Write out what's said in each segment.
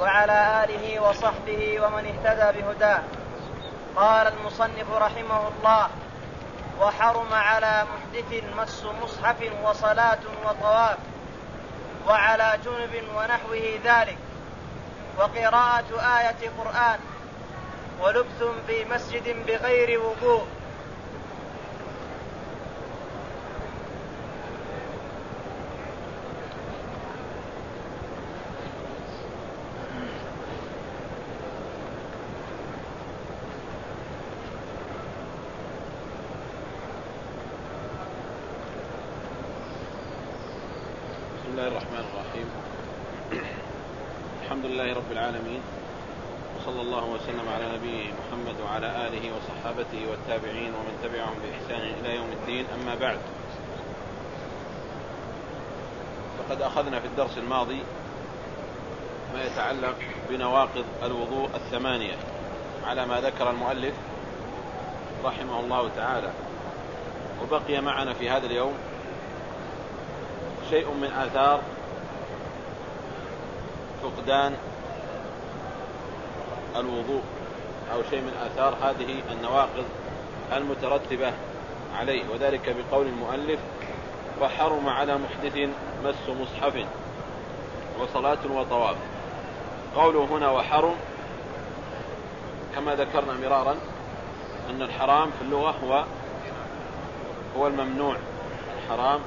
وعلى آله وصحبه ومن اهتدى بهداه. قال المصنف رحمه الله وحرم على محدث مس مصحف وصلاة وطواف وعلى جنب ونحوه ذلك. وقراءة آية قرآن ولبث في مسجد بغير وضوء الله الرحمن الرحيم الحمد لله رب العالمين وصلى الله وسلم على نبيه محمد وعلى آله وصحابته والتابعين ومن تبعهم بإحسان إلى يوم الدين أما بعد فقد أخذنا في الدرس الماضي ما يتعلق بنواقض الوضوء الثمانية على ما ذكر المؤلف رحمه الله تعالى. وبقي معنا في هذا اليوم شيء من آثار فقدان الوضوء أو شيء من آثار هذه النواقض المترتبة عليه وذلك بقول المؤلف وحرم على محدث مس مصحف وصلاة وطواف. قوله هنا وحرم كما ذكرنا مرارا أن الحرام في اللغة هو هو الممنوع. الحرام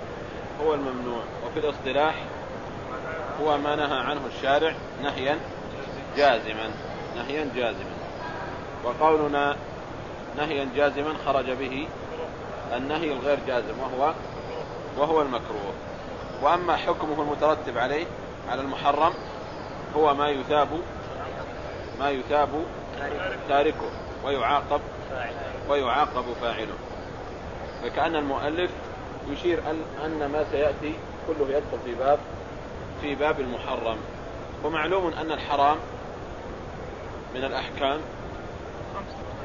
هو الممنوع. وفي الاصطلاح هو ما نهى عنه الشارع نهيا جازما. نهيا جازما. وقولنا نهيا جازما خرج به النهي الغير جازم وهو وهو المكروه. وأما حكمه المترتب عليه على المحرم هو ما يثاب ما يثاب تاركه ويعاقب ويعاقب فاعله. فكأن المؤلف يشير أن ما سيأتي كله يدخل في باب في باب المحرم. ومعلوم أن الحرام من الأحكام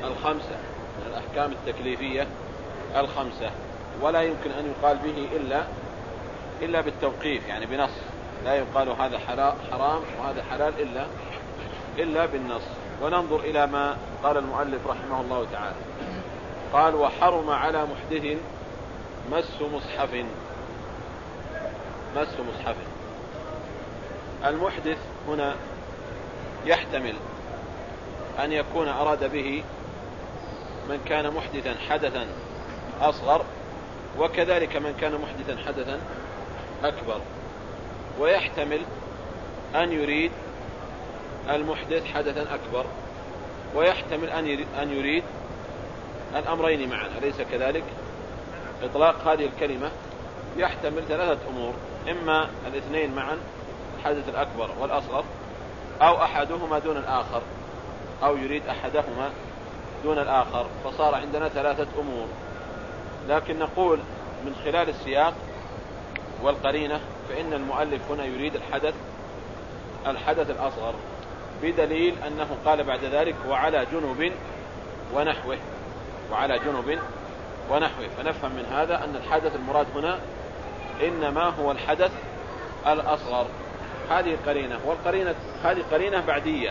الخمسة من الأحكام التكليفية الخمسة. ولا يمكن أن يقال به إلا إلا بالتوقيف يعني بنص. لا يقال هذا حرام وهذا حلال إلا إلا بالنص. وننظر إلى ما قال المؤلف رحمه الله تعالى. قال وحرم على محدث مس مصحف. مس مصحف. المحدث هنا يحتمل أن يكون أراد به من كان محدثا حدثا أصغر وكذلك من كان محدثا حدثا أكبر. ويحتمل أن يريد المحدث حدثا أكبر. ويحتمل أن يريد الأمرين معا. أليس كذلك؟ إطلاق هذه الكلمة يحتمل ثلاثة أمور. إما الاثنين معا الحدث الأكبر والأصغر أو أحدهما دون الآخر أو يريد أحدهما دون الآخر. فصار عندنا ثلاثة أمور. لكن نقول من خلال السياق والقرينة فإن المؤلف هنا يريد الحدث الحدث الأصغر بدليل أنه قال بعد ذلك وعلى جنب ونحوه وعلى جنب ونحوه. فنفهم من هذا أن الحدث المراد هنا إنما هو الحدث الأصغر. هذه قرينة والقرينة هذه قرينة بعدية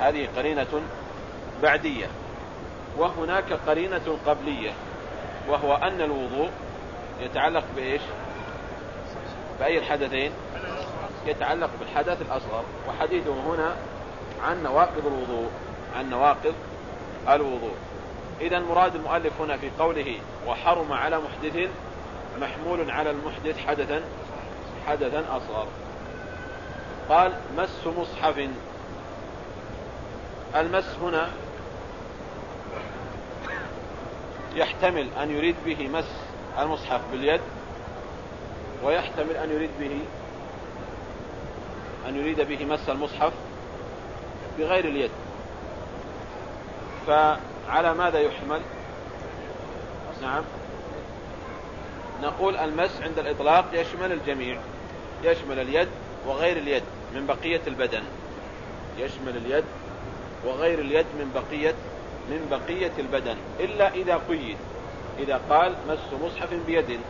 هذه قرينة بعدية وهناك قرينة قبلية. وهو أن الوضوء يتعلق بإيش؟ بأي الحدثين؟ يتعلق بالحدث الأصغر وحديثه هنا عن نواقض الوضوء عن نواقض الوضوء. إذا مراد المؤلف هنا في قوله وحرم على محدث محمول على المحدث حدثا حدثا أصغر. قال مس مصحف. المس هنا يحتمل أن يريد به مس المصحف باليد ويحتمل أن يريد به أن يريد به مس المصحف بغير اليد. ف على ماذا يحمل نعم. نقول المس عند الإطلاق يشمل الجميع يشمل اليد وغير اليد من بقية البدن. يشمل اليد وغير اليد من بقية من بقية البدن إلا إذا قيد. إذا قال مس مصحف بيد.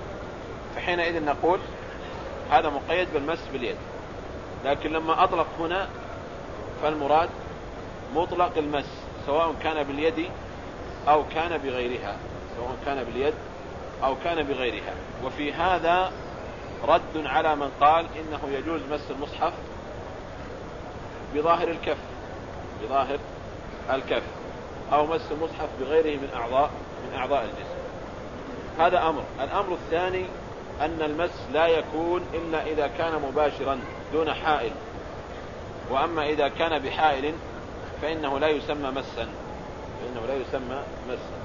فحينئذ نقول هذا مقيد بالمس باليد. لكن لما أطلق هنا فالمراد مطلق المس سواء كان باليد أو كان بغيرها. سواء كان باليد أو كان بغيرها. وفي هذا رد على من قال إنه يجوز مس المصحف بظاهر الكف. بظاهر الكف. أو مس المصحف بغيره من أعضاء من أعضاء الجسم. هذا أمر. الأمر الثاني أن المس لا يكون إلا إذا كان مباشرا دون حائل. وأما إذا كان بحائل فإنه لا يسمى مسا. فإنه لا يسمى مسا.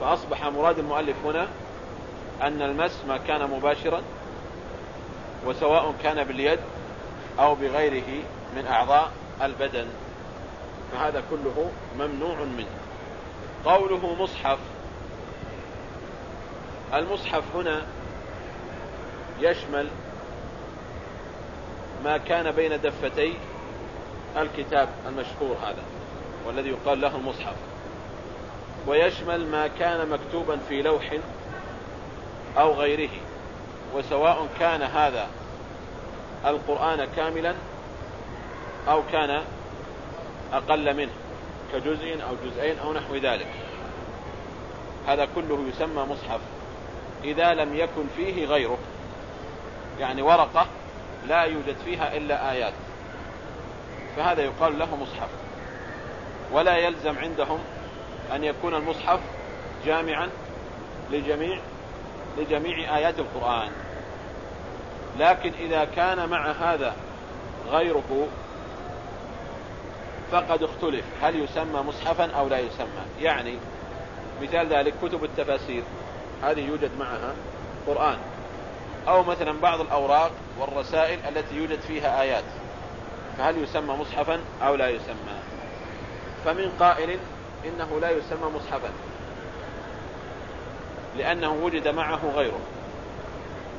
فأصبح مراد المؤلف هنا أن المس ما كان مباشرا وسواء كان باليد أو بغيره من أعضاء البدن. فهذا كله ممنوع منه. قوله مصحف. المصحف هنا يشمل ما كان بين دفتي الكتاب المشهور هذا والذي يقال له المصحف. ويشمل ما كان مكتوبا في لوح أو غيره وسواء كان هذا القرآن كاملا أو كان أقل منه كجزء أو جزئين أو نحو ذلك. هذا كله يسمى مصحف. إذا لم يكن فيه غيره يعني ورقة لا يوجد فيها إلا آيات. فهذا يقال له مصحف. ولا يلزم عندهم أن يكون المصحف جامعا لجميع لجميع آيات القرآن. لكن إذا كان مع هذا غيره فقد اختلف. هل يسمى مصحفا أو لا يسمى؟ يعني مثال ذلك كتب التفاسير. هذه يوجد معها قرآن. أو مثلا بعض الأوراق والرسائل التي يوجد فيها آيات. فهل يسمى مصحفا أو لا يسمى؟ فمن قائل إنه لا يسمى مصحفا. لأنه وجد معه غيره.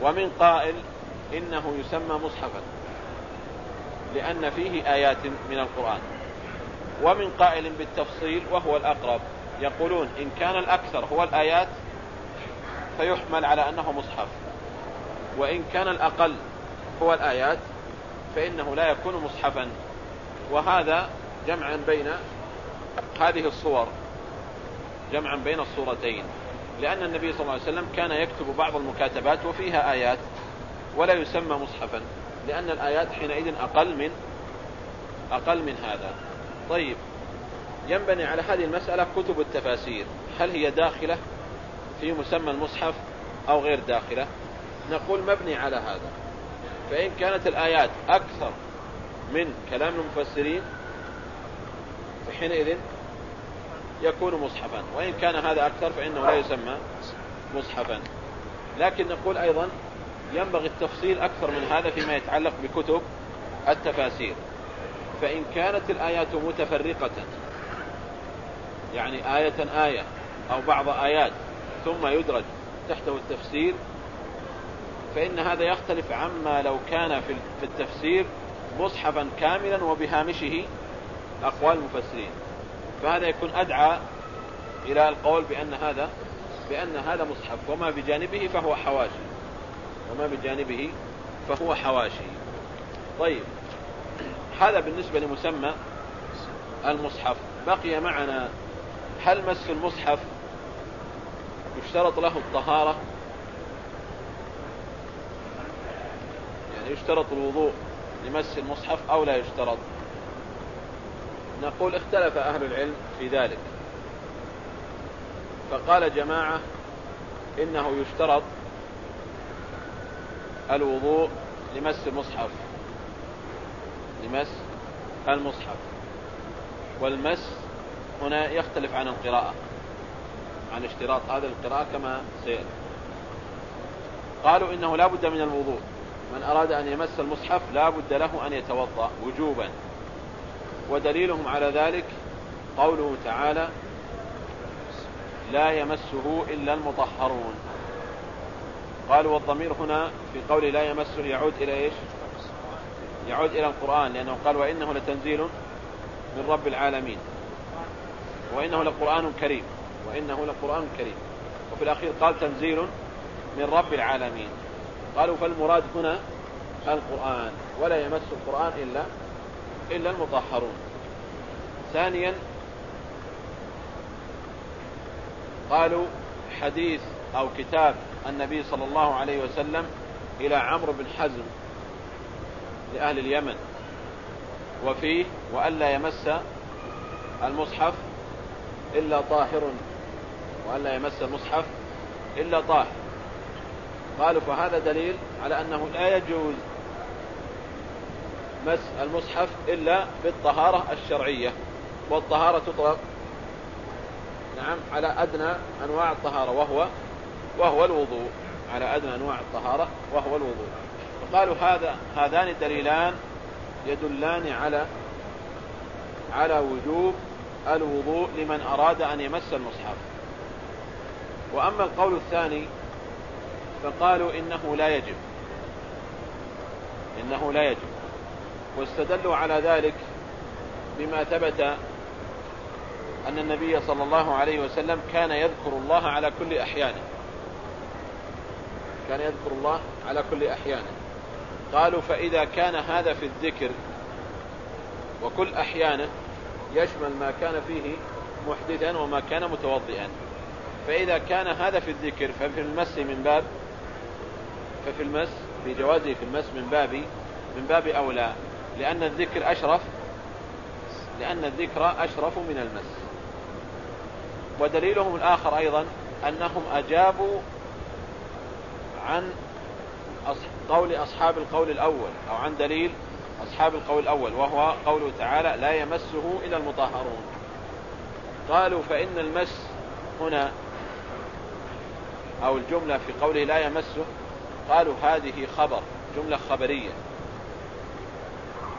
ومن قائل إنه يسمى مصحفا. لأن فيه آيات من القرآن. ومن قائل بالتفصيل وهو الأقرب يقولون إن كان الأكثر هو الآيات فيحمل على أنه مصحف وإن كان الأقل هو الآيات فإنه لا يكون مصحفا وهذا جمعا بين هذه الصور جمعا بين الصورتين لأن النبي صلى الله عليه وسلم كان يكتب بعض المكاتبات وفيها آيات ولا يسمى مصحفا لأن الآيات حينئذ أقل من أقل من هذا. طيب ينبني على هذه المسألة كتب التفاسير. هل هي داخلة في مسمى المصحف أو غير داخلة؟ نقول مبني على هذا. فإن كانت الآيات أكثر من كلام المفسرين فحينئذ يكون مصحفا. وإن كان هذا أكثر فإنه لا يسمى مصحفا. لكن نقول أيضا ينبغي التفصيل أكثر من هذا فيما يتعلق بكتب التفاسير. فإن كانت الآيات متفرقة يعني آية آية أو بعض آيات ثم يدرج تحته التفسير فإن هذا يختلف عما لو كان في التفسير مصحفا كاملا وبهامشه أقوال المفسرين. فهذا يكون أدعى إلى القول بأن هذا بأن هذا مصحف وما بجانبه فهو حواشي. وما بجانبه فهو حواشي. طيب. هذا بالنسبة لمسمى المصحف. بقي معنا هل مس المصحف يشترط له الطهارة؟ يعني يشترط الوضوء لمس المصحف أو لا يشترط؟ نقول اختلف أهل العلم في ذلك. فقال جماعة إنه يشترط الوضوء لمس المصحف. لمس المصحف. والمس هنا يختلف عن القراءة عن اشتراط هذه القراءة كما سيأتي. قالوا إنه لا بد من الوضوء. من أراد أن يمس المصحف لا بد له أن يتوضأ وجوبا. ودليلهم على ذلك قوله تعالى لا يمسه إلا المطهرون قالوا والضمير هنا في قول لا يمسه يعود إلى إيش؟ يعود إلى القرآن لأنه قال وإنه لتنزيل من رب العالمين. وإنه لقرآن كريم. وإنه لقرآن كريم. وفي الأخير قال تنزيل من رب العالمين. قالوا فالمراد هنا القرآن. ولا يمس القرآن إلا إلا المطهرون. ثانيا قالوا حديث أو كتاب النبي صلى الله عليه وسلم إلى عمرو بن حزم. لأهل اليمن. وفيه وألا يمس المصحف إلا طاهر. وألا يمس المصحف إلا طاهر. قالوا فهذا دليل على أنه لا يجوز مس المصحف إلا بالطهارة الشرعية. والطهارة تطلق نعم على أدنى أنواع الطهارة وهو وهو الوضوء. على أدنى أنواع الطهارة وهو الوضوء. فقالوا هذا هذان الدليلان يدلان على على وجوب الوضوء لمن أراد أن يمس المصحف. وأما القول الثاني فقالوا إنه لا يجب. إنه لا يجب. واستدلوا على ذلك بما ثبت أن النبي صلى الله عليه وسلم كان يذكر الله على كل أحيانه. كان يذكر الله على كل أحيانه. قالوا فإذا كان هذا في الذكر وكل أحيانه يشمل ما كان فيه محدثا وما كان متوضئا. فإذا كان هذا في الذكر ففي المس من باب ففي المس في جوازه في المس من باب من باب أولى لأن الذكر أشرف لأن الذكر أشرف من المس. ودليلهم الآخر أيضا أنهم أجابوا عن قول أصحاب القول الأول أو عن دليل أصحاب القول الأول وهو قوله تعالى لا يمسه إلا المطهرون قالوا فإن المس هنا أو الجملة في قوله لا يمسه قالوا هذه خبر جملة خبرية.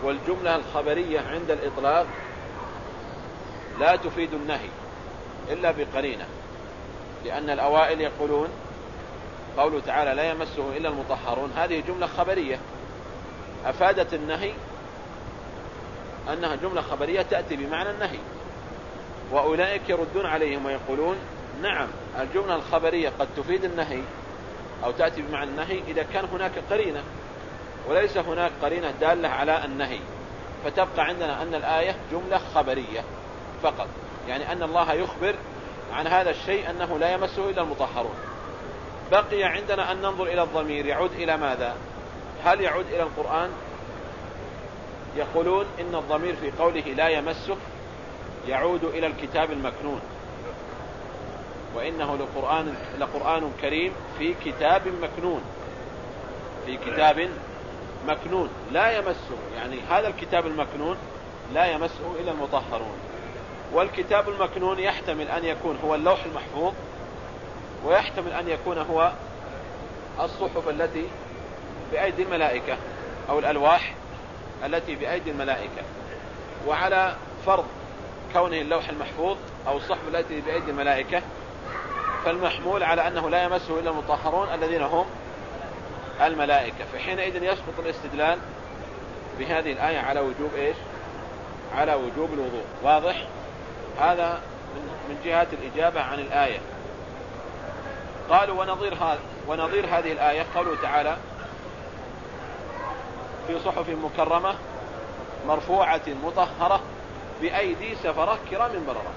والجملة الخبرية عند الإطلاق لا تفيد النهي إلا بقرينة لأن الأوائل يقولون قوله تعالى لا يمسه إلا المطهرون. هذه جملة خبرية. أفادت النهي أنها جملة خبرية تأتي بمعنى النهي. وأولئك يردون عليهم ويقولون نعم الجملة الخبرية قد تفيد النهي أو تأتي بمعنى النهي إذا كان هناك قرينة. وليس هناك قرينة دالة على النهي. فتبقى عندنا أن الآية جملة خبرية فقط. يعني أن الله يخبر عن هذا الشيء أنه لا يمسه إلا المطهرون. بقي عندنا أن ننظر إلى الضمير. يعود إلى ماذا؟ هل يعود إلى القرآن؟ يقولون إن الضمير في قوله لا يمسه يعود إلى الكتاب المكنون وإنه لقرآن, لقرآن كريم في كتاب مكنون في كتاب مكنون. لا يمسه يعني هذا الكتاب المكنون لا يمسه إلا المطهرون. والكتاب المكنون يحتمل أن يكون هو اللوح المحفوظ ويحتمل أن يكون هو الصحف التي بأيدي الملائكة أو الألواح التي بأيدي الملائكة. وعلى فرض كونه اللوح المحفوظ أو الصحف التي بأيدي الملائكة فالمحمول على أنه لا يمسه إلا المطهرون الذين هم الملائكة. فحينئذ يسقط الاستدلال بهذه الآية على وجوب إيش؟ على وجوب الوضوء. واضح؟ هذا من جهة الإجابة عن الآية. قالوا ونظير هذا ونظير هذه الآية. قوله تعالى في صحف مكرمة مرفوعة مطهرة بأيدي سفرة كرام بررة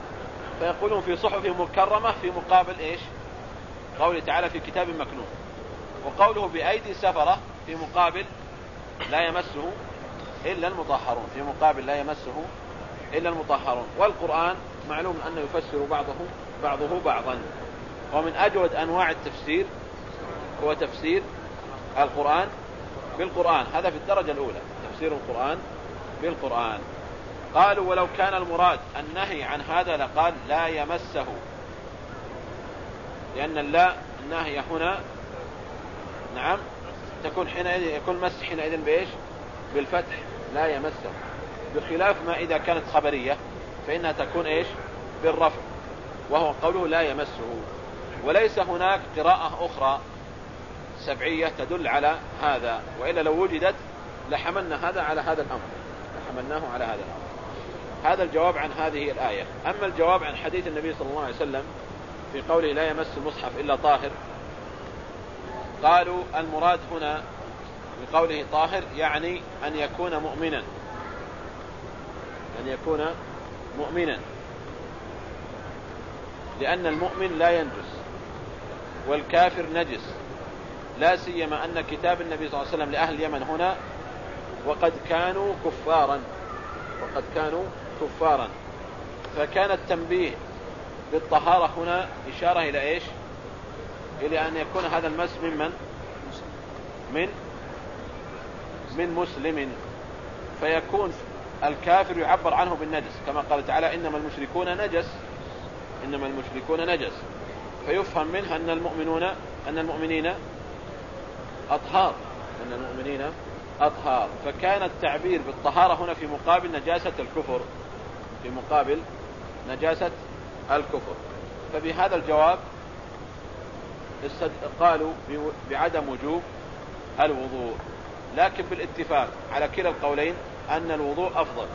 فيقولون في صحف مكرمة في مقابل إيش؟ قوله تعالى في كتاب مكنون. وقوله بأيدي سفرة في مقابل لا يمسه إلا المطهرون. في مقابل لا يمسه إلا المطهرون. والقرآن معلوم أنه يفسر بعضه بعضه بعضا. ومن أجود أنواع التفسير هو تفسير القرآن بالقرآن. هذا في الدرجة الأولى تفسير القرآن بالقرآن. قالوا ولو كان المراد النهي عن هذا لقال لا يمسه لأن اللا النهي هنا نعم تكون حينئذ يكون مس حينئذ بإيش؟ بالفتح. لا يمسه. بخلاف ما إذا كانت خبرية فإنها تكون إيش؟ بالرفع. وهو قوله لا يمسه. وليس هناك قراءة أخرى سبعية تدل على هذا وإلا لو وجدت لحملنا هذا على هذا الأمر. لحملناه على هذا الأمر. هذا الجواب عن هذه الآية. أما الجواب عن حديث النبي صلى الله عليه وسلم في قوله لا يمس المصحف إلا طاهر قالوا المراد هنا بقوله طاهر يعني أن يكون مؤمنا. أن يكون مؤمنا. لأن المؤمن لا ينجس. والكافر نجس. لا سيما أن كتاب النبي صلى الله عليه وسلم لأهل اليمن هنا وقد كانوا كفارا. وقد كانوا كفارا. فكان التنبيه بالطهارة هنا إشارة إلى إيش؟ إلى أن يكون هذا المس ممن؟ من؟ من مسلم. فيكون الكافر يعبر عنه بالنجس. كما قال تعالى إنما المشركون نجس. إنما المشركون نجس. فيفهم منها أن المؤمنون أن المؤمنين أطهار أن المؤمنين أطهار. فكان التعبير بالطهارة هنا في مقابل نجاسة الكفر في مقابل نجاسة الكفر. فبهذا الجواب قالوا بعدم وجوب الوضوء. لكن بالاتفاق على كلا القولين أن الوضوء أفضل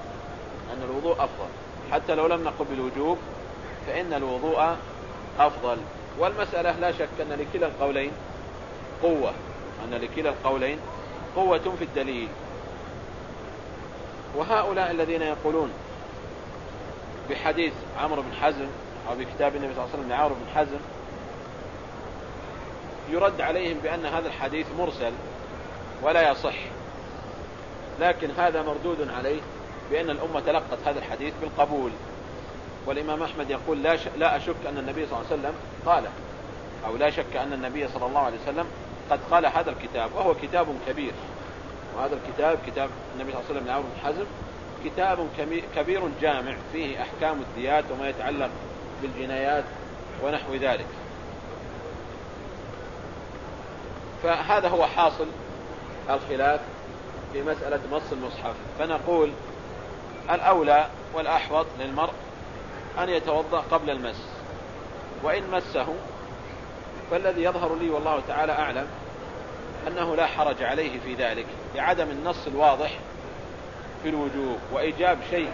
أن الوضوء أفضل. حتى لو لم نقل بالوجوب فإن الوضوء أفضل. والمسألة لا شك أن لكلا القولين قوة أن لكلا القولين قوة في الدليل. وهؤلاء الذين يقولون بحديث عمرو بن حزم أو بكتاب النبي صلى الله عليه وسلم لعمرو بن حزم يرد عليهم بأن هذا الحديث مرسل ولا يصح. لكن هذا مردود عليه بأن الأمة تلقت هذا الحديث بالقبول. والإمام أحمد يقول لا, لا أشك أن النبي صلى الله عليه وسلم قاله أو لا شك أن النبي صلى الله عليه وسلم قد قال هذا الكتاب وهو كتاب كبير. وهذا الكتاب كتاب النبي صلى الله عليه وسلم لعمرو بن حزم كتاب كبير جامع فيه أحكام الديات وما يتعلق بالجنايات ونحو ذلك. فهذا هو حاصل الخلاف في مسألة مص المصحف. فنقول الأولى والأحوط للمرء أن يتوضأ قبل المس. وإن مسه فالذي يظهر لي والله تعالى أعلم أنه لا حرج عليه في ذلك لعدم النص الواضح في الوجوب وإيجاب شيء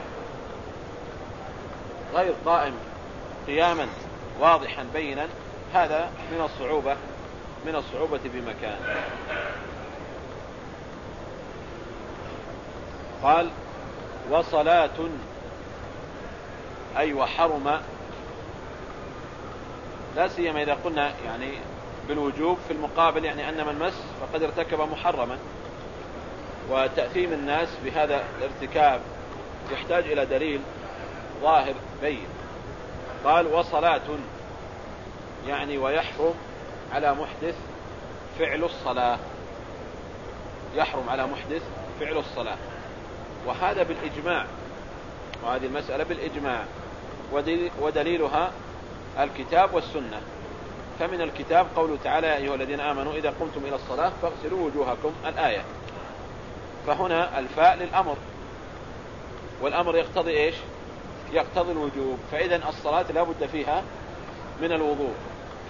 غير قائم قياما واضحا بينا هذا من الصعوبة من الصعوبة بمكان. قال وصلاة أي وحرم. لا سيما إذا قلنا يعني بالوجوب في المقابل يعني أن من مس فقد ارتكب محرما. وتأثيم الناس بهذا الارتكاب يحتاج إلى دليل ظاهر بين. قال وصلاة يعني ويحرم على محدث فعل الصلاة. يحرم على محدث فعل الصلاة. وهذا بالإجماع. وهذه المسألة بالإجماع. ودليلها الكتاب والسنة. فمن الكتاب قوله تعالى يا أيها الذين آمنوا إذا قمتم إلى الصلاة فاغسلوا وجوهكم. الآية. فهنا الفاء للأمر. والأمر يقتضي إيش؟ يقتضي الوجوب. فإذا الصلاة لا بد فيها من الوضوء.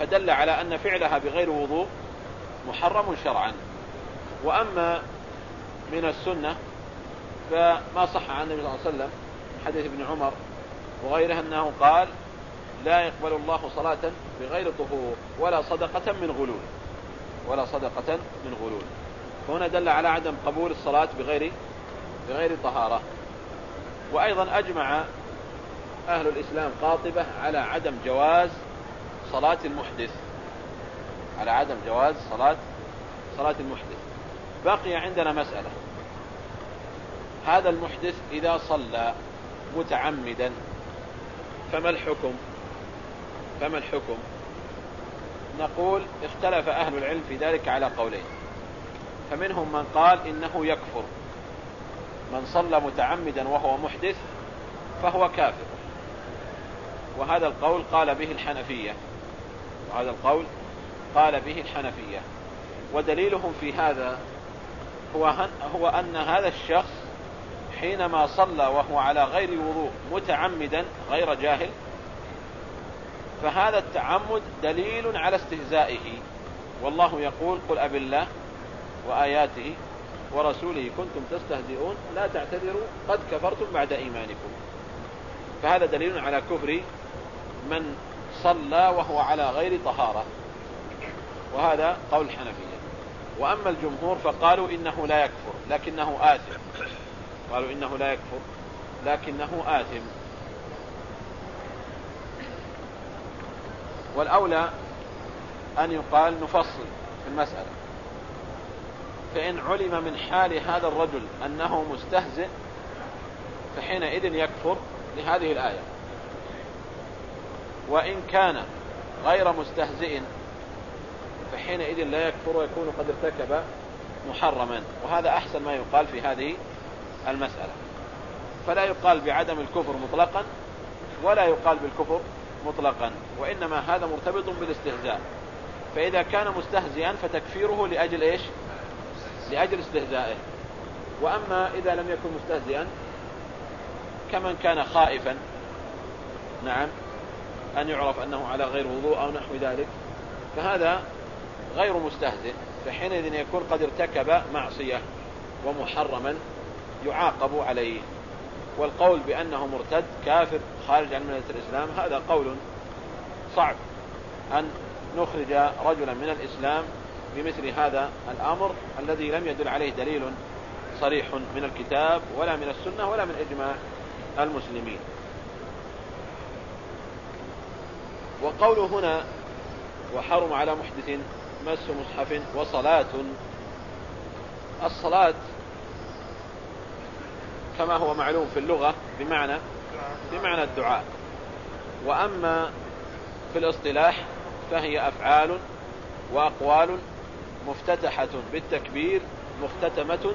فدل على أن فعلها بغير وضوء محرم شرعا. وأما من السنة فما صح عن النبي صلى الله عليه وسلم حديث ابن عمر وغيره أنه قال لا يقبل الله صلاة بغير طهور ولا صدقة من غلول. ولا صدقة من غلول. فهنا دل على عدم قبول الصلاة بغير بغير طهارة. وأيضا أجمع أهل الإسلام قاطبة على عدم جواز صلاة المحدث. على عدم جواز صلاة صلاة المحدث. بقي عندنا مسألة. هذا المحدث إذا صلى متعمدا. فما الحكم؟ فما الحكم؟ نقول اختلف أهل العلم في ذلك على قولين. فمنهم من قال إنه يكفر. من صلى متعمدا وهو محدث فهو كافر. وهذا القول قال به الحنفية. وهذا القول قال به الحنفية. ودليلهم في هذا هو, هو أن هذا الشخص حينما صلى وهو على غير وضوء متعمدا غير جاهل فهذا التعمد دليل على استهزائه. والله يقول قل أب الله وآياته ورسوله كنتم تستهزئون لا تعتذروا قد كفرتم بعد إيمانكم. فهذا دليل على كفر من صلى وهو على غير طهارة. وهذا قول الحنفية. وأما الجمهور فقالوا إنه لا يكفر لكنه آثم. قالوا إنه لا يكفر لكنه آثم. والأولى أن يقال نفصل في المسألة. فإن علم من حال هذا الرجل أنه مستهزئ فحينئذ يكفر لهذه الآية. وإن كان غير مستهزئ فحينئذ لا يكفر ويكون قد ارتكب محرما. وهذا أحسن ما يقال في هذه المسألة. فلا يقال بعدم الكفر مطلقا ولا يقال بالكفر مطلقا وإنما هذا مرتبط بالاستهزاء. فإذا كان مستهزئا فتكفيره لأجل إيش؟ لأجل استهزائه. وأما إذا لم يكن مستهزئا كمن كان خائفا نعم أن يعرف أنه على غير وضوء أو نحو ذلك فهذا غير مستهزئ. فحينئذ يكون قد ارتكب معصية ومحرما يعاقب عليه. والقول بأنه مرتد كافر خارج عن ملة الإسلام هذا قول صعب. أن نخرج رجلا من الإسلام بمثل هذا الأمر الذي لم يدل عليه دليل صريح من الكتاب ولا من السنة ولا من إجماع المسلمين. وقوله هنا وحرم على محدث مس مصحف وصلاة. الصلاة كما هو معلوم في اللغة بمعنى بمعنى الدعاء. وأما في الاصطلاح فهي أفعال وأقوال مفتتحة بالتكبير مختتمة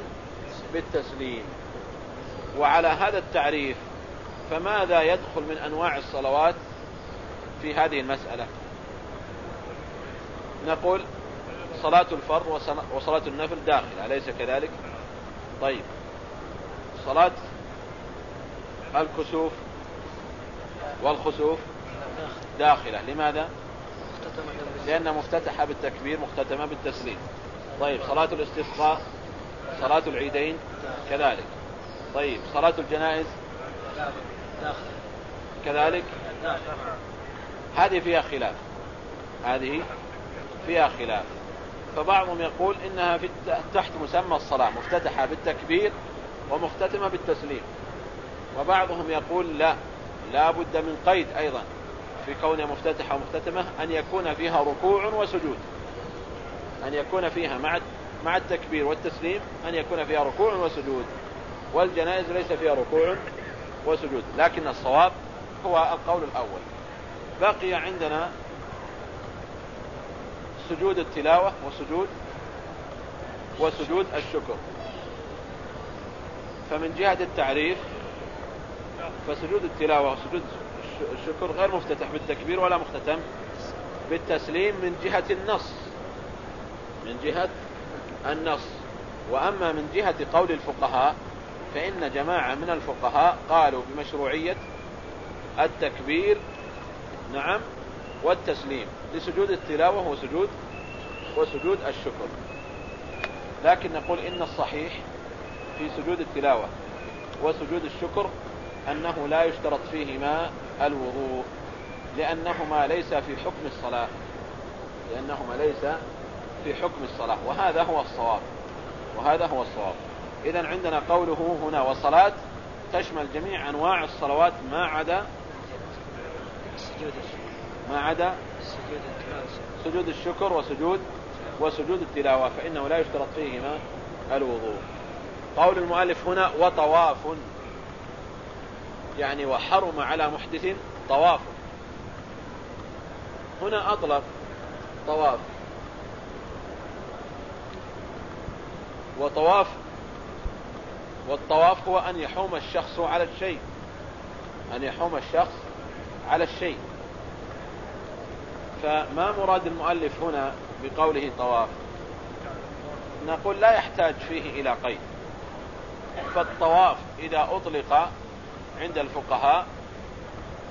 بالتسليم. وعلى هذا التعريف فماذا يدخل من أنواع الصلوات في هذه المسألة؟ نقول صلاة الفرض وصلاة النفل داخل أليس كذلك؟ طيب. صلاة الكسوف والخسوف داخلة. لماذا؟ لأنها مفتتحة بالتكبير مختتمة بالتسليم. طيب صلاة الاستسقاء صلاة العيدين كذلك. طيب صلاة الجنائز كذلك؟ هذه فيها خلاف. هذه فيها خلاف. فبعضهم يقول إنها في تحت مسمى الصلاة مفتتحة بالتكبير ومختتمة بالتسليم. وبعضهم يقول لا لا بد من قيد أيضا في كونها مفتتحة ومختتمة أن يكون فيها ركوع وسجود أن يكون فيها مع مع التكبير والتسليم أن يكون فيها ركوع وسجود. والجنائز ليس فيها ركوع وسجود لكن الصواب هو القول الأول. بقي عندنا سجود التلاوة وسجود وسجود الشكر. فمن جهة التعريف فسجود التلاوة وسجود الشكر غير مفتتح بالتكبير ولا مختتم بالتسليم من جهة النص من جهة النص. وأما من جهة قول الفقهاء فإن جماعة من الفقهاء قالوا بمشروعية التكبير نعم والتسليم لسجود التلاوة وسجود وسجود الشكر. لكن نقول إن الصحيح في سجود التلاوة وسجود الشكر أنه لا يشترط فيهما الوضوء لأنهما ليس في حكم الصلاة لأنهما ليس في حكم الصلاة وهذا هو الصواب وهذا هو الصواب. إذا عندنا قوله هنا وصلاة تشمل جميع أنواع الصلوات ما عدا ما عدا سجود الشكر وسجود وسجود التلاوة فإنه لا يشترط فيهما الوضوء. قول المؤلف هنا وطواف. يعني وحرم على محدث طواف. هنا أطلق طواف. وطواف والطواف هو أن يحوم الشخص على الشيء. أن يحوم الشخص على الشيء. فما مراد المؤلف هنا بقوله طواف؟ نقول لا يحتاج فيه إلى قيد. فالطواف إذا أطلق عند الفقهاء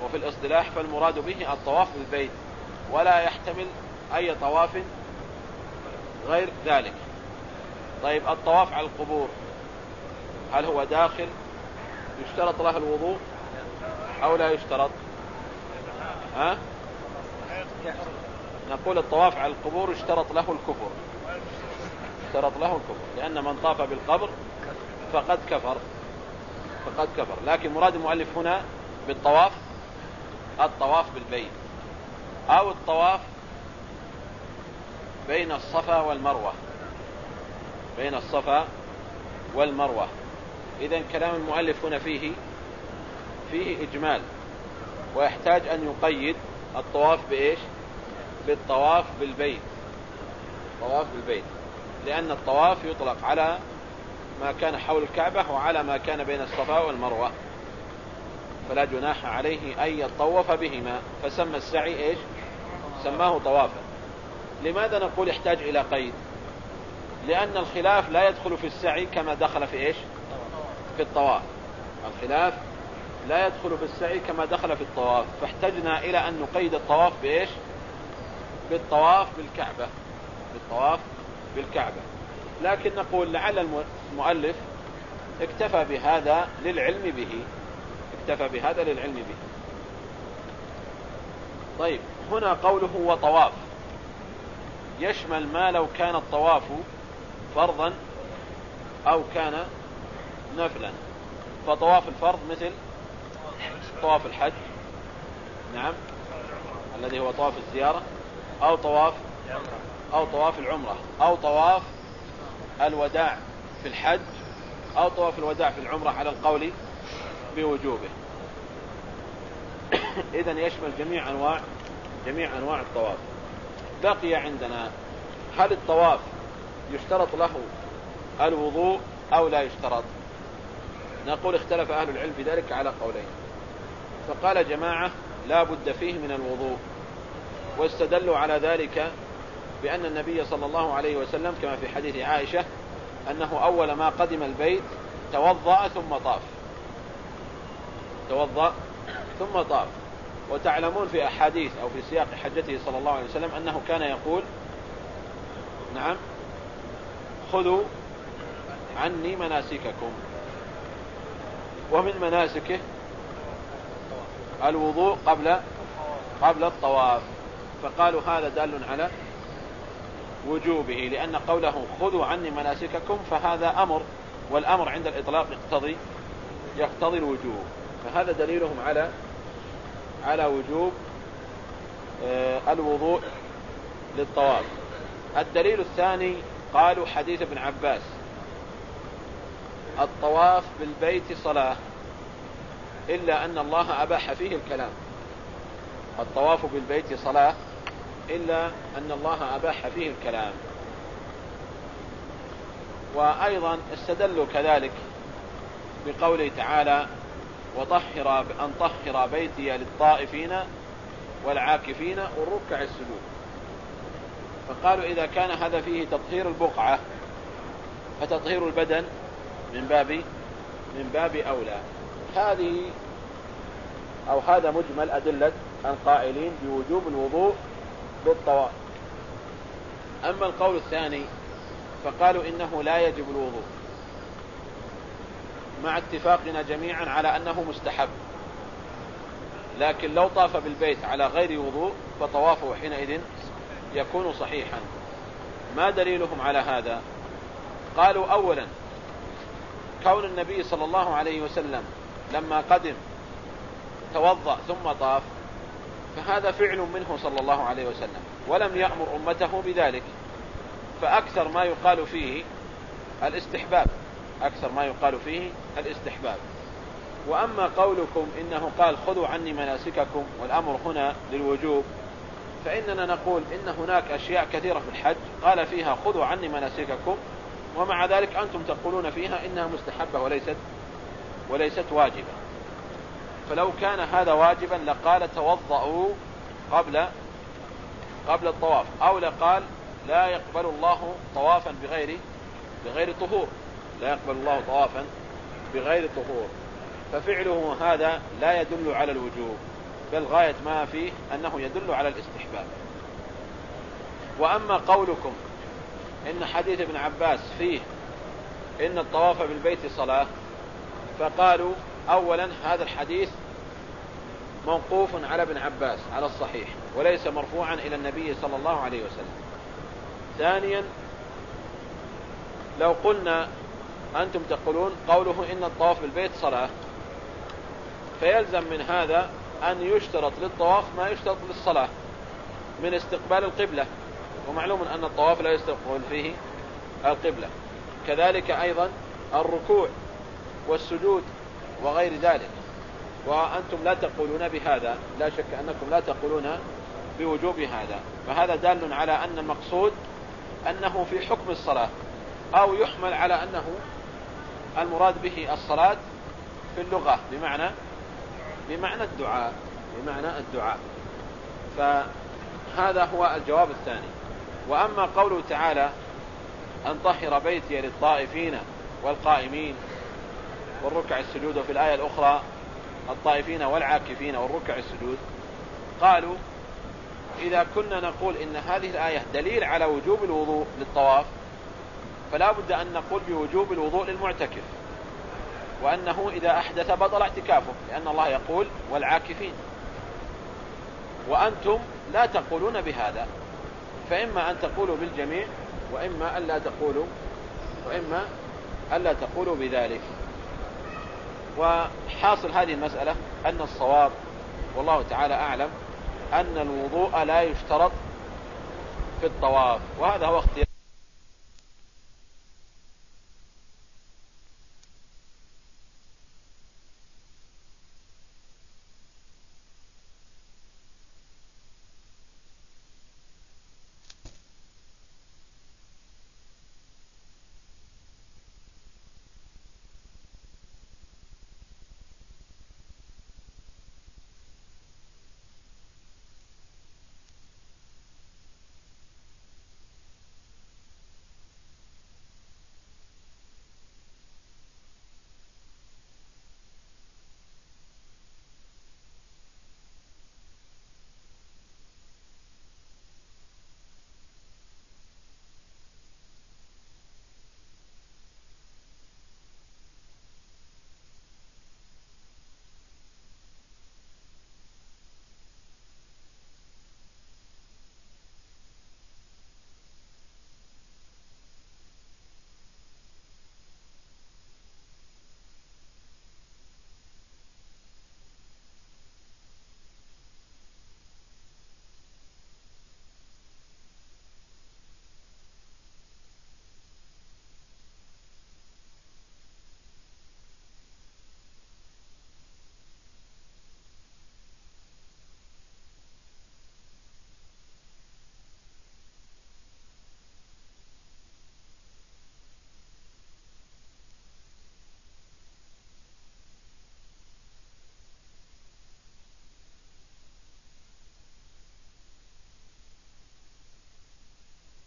وفي الاصطلاح فالمراد به الطواف بالبيت ولا يحتمل أي طواف غير ذلك طيب الطواف على القبور هل هو داخل يشترط له الوضوء أو لا يشترط ها؟ نقول الطواف على القبور اشترط له الكفر يشترط له الكفر لأن من طاف بالقبر فقد كفر. فقد كفر. لكن مراد المؤلف هنا بالطواف الطواف بالبيت. أو الطواف بين الصفا والمروة. بين الصفا والمروة. إذا كلام المؤلف هنا فيه فيه إجمال. ويحتاج أن يقيد الطواف بإيش؟ بالطواف بالبيت. طواف بالبيت. لأن الطواف يطلق على ما كان حول الكعبة وعلى ما كان بين الصفا والمروة. فلا جناح عليه أن يطوف بهما. فسمى السعي إيش؟ سماه طوافا. لماذا نقول يحتاج إلى قيد؟ لأن الخلاف لا يدخل في السعي كما دخل في إيش؟ في الطواف. الخلاف لا يدخل في السعي كما دخل في الطواف. فاحتجنا إلى أن نقيد الطواف بإيش؟ بالطواف بالكعبة. بالطواف بالكعبة. لكن نقول لعل المؤلف اكتفى بهذا للعلم به. اكتفى بهذا للعلم به. طيب هنا قوله وطواف. يشمل ما لو كان الطواف فرضا أو كان نفلا. فطواف الفرض مثل طواف الحج. نعم. الذي هو طواف الزيارة أو طواف أو طواف العمرة أو طواف الوداع في الحج أو طواف الوداع في العمرة على القول بوجوبه. إذا يشمل جميع أنواع جميع أنواع الطواف. بقي عندنا هل الطواف يشترط له الوضوء أو لا يشترط؟ نقول اختلف أهل العلم في ذلك على قولين. فقال جماعة لا بد فيه من الوضوء. واستدلوا على ذلك بأن النبي صلى الله عليه وسلم كما في حديث عائشة أنه أول ما قدم البيت توضأ ثم طاف. توضأ ثم طاف. وتعلمون في أحاديث أو في سياق حجته صلى الله عليه وسلم أنه كان يقول نعم خذوا عني مناسككم. ومن مناسكه الوضوء قبل قبل الطواف. فقالوا هذا دال على وجوبه لأن قوله خذوا عني مناسككم فهذا أمر والأمر عند الإطلاق يقتضي يقتضي الوجوب. فهذا دليلهم على على وجوب آه، الوضوء للطواف. الدليل الثاني قالوا حديث ابن عباس الطواف بالبيت صلاة إلا أن الله أباح فيه الكلام. الطواف بالبيت صلاة إلا أن الله أباح فيه الكلام. وأيضا استدلوا كذلك بقوله تعالى وطهر أن طهر بيتي للطائفين والعاكفين والركع السجود. فقالوا إذا كان هذا فيه تطهير البقعة فتطهير البدن من باب من باب أولى. هذه أو هذا مجمل أدلة القائلين بوجوب الوضوء بالطواف. أما القول الثاني فقالوا إنه لا يجب الوضوء مع اتفاقنا جميعا على أنه مستحب. لكن لو طاف بالبيت على غير وضوء فطوافه حينئذ يكون صحيحا. ما دليلهم على هذا؟ قالوا أولا كون النبي صلى الله عليه وسلم لما قدم توضأ ثم طاف فهذا فعل منه صلى الله عليه وسلم ولم يأمر أمته بذلك. فأكثر ما يقال فيه الاستحباب أكثر ما يقال فيه الاستحباب. وأما قولكم إنه قال خذوا عني مناسككم والأمر هنا للوجوب فإننا نقول إن هناك أشياء كثيرة في الحج قال فيها خذوا عني مناسككم ومع ذلك أنتم تقولون فيها إنها مستحبة وليست وليست واجبة. فلو كان هذا واجبا لقال توضأوا قبل قبل الطواف أو لقال لا يقبل الله طوافا بغير بغير طهور لا يقبل الله طوافا بغير طهور. ففعله هذا لا يدل على الوجوب بل غاية ما فيه أنه يدل على الاستحباب. وأما قولكم إن حديث ابن عباس فيه إن الطواف بالبيت صلاة فقالوا أولا هذا الحديث موقوف على ابن عباس على الصحيح وليس مرفوعا إلى النبي صلى الله عليه وسلم. ثانيا لو قلنا أنتم تقولون قوله إن الطواف بالبيت صلاة فيلزم من هذا أن يشترط للطواف ما يشترط للصلاة من استقبال القبلة ومعلوم أن الطواف لا يستقبل فيه القبلة. كذلك أيضا الركوع والسجود وغير ذلك. وأنتم لا تقولون بهذا لا شك أنكم لا تقولون بوجوب هذا. فهذا دال على أن المقصود أنه في حكم الصلاة أو يحمل على أنه المراد به الصلاة في اللغة بمعنى بمعنى الدعاء بمعنى الدعاء. فهذا هو الجواب الثاني. وأما قوله تعالى أن طهر بيتي للطائفين والقائمين والركع السجود وفي الآية الأخرى الطائفين والعاكفين والركع السجود قالوا إذا كنا نقول إن هذه الآية دليل على وجوب الوضوء للطواف فلا بد أن نقول بوجوب الوضوء للمعتكف وأنه إذا أحدث بطل اعتكافه لأن الله يقول والعاكفين. وأنتم لا تقولون بهذا فإما أن تقولوا بالجميع وإما ألا تقولوا وإما ألا تقولوا بذلك. وحاصل هذه المسألة أن الصواب والله تعالى أعلم أن الوضوء لا يشترط في الطواف وهذا هو اختيار